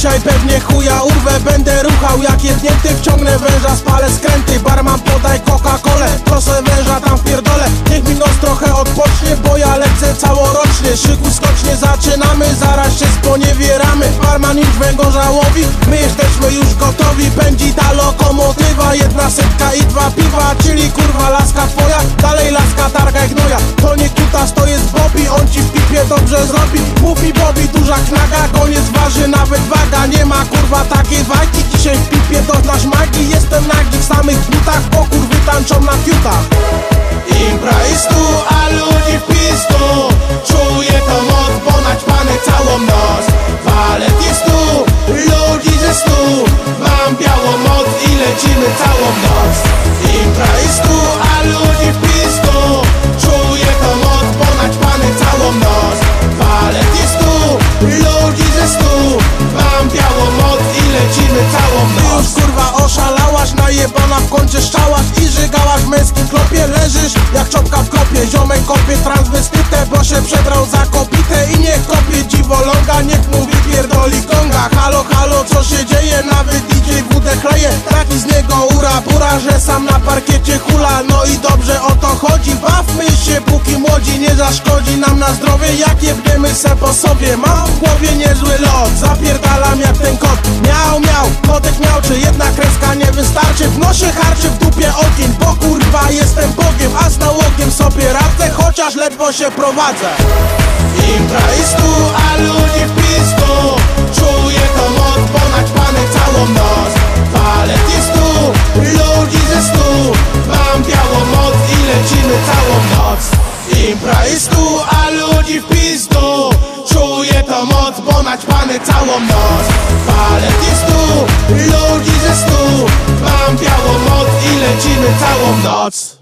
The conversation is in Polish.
klopie chuja urwę Będę ruchał jak jednięty Wciągnę węża, spalę skręty. Barman podaj Coca-Colę Proszę węża tam w pierdole. Niech mi nos trochę odpocznie Bo ja lecę całorocznie. Szyku skocznie zaczynamy Zaraz się sponiewieramy. Barman już węgorza łowi My jesteśmy już gotowi. Pędzi ta lokomotywa Jedna setka i dwa piwa Czyli kurwa laska twoja Mówi Bobby, duża knaga Koniec waży nawet waga Nie ma kurwa takiej wagi Dzisiaj w pipie doznasz magii. Jestem nagi w samych butach Bo kurwy tańczą na fiutach. Impra jest tu, a ludzi w pistu Czuję to moc, bo naćpany całą noc. Walet jest tu, ludzi ze stu. Mam białą moc i lecimy całą noc ludzi ze stu Mam białą moc i lecimy całą noc. Już kurwa oszalałaś, najebana w kącie szczałaś I żygałaś w męskim klopie Leżysz jak czopka w kopie Ziomek kopie transwestytę, bo się przebrał za kopitę I niech kopie. Dziwoląga, niech mówi pierdoli konga Halo, halo, co się dzieje? Nawet DJ wódę chleje. Taki z niego ura, pura, że sam na parkiecie hula. No i dobrze o to chodzi, zaszkodzi nam na zdrowie, jak jebniemy se po sobie. Mam w głowie niezły lot, zapierdalam jak ten kot. Miał, miał, kotek miał, czy jedna kreska nie wystarczy? W nosie harczy, w dupie ogień, bo kurwa jestem Bogiem A z nałogiem sobie radzę, chociaż ledwo się prowadzę. Impra jest tu, a ludzi Impra jest tu, a ludzi w pizdu. Czuję to moc, bo naćpany całą noc. Walet jest tu, ludzi ze stu. Mam białą moc i lecimy całą noc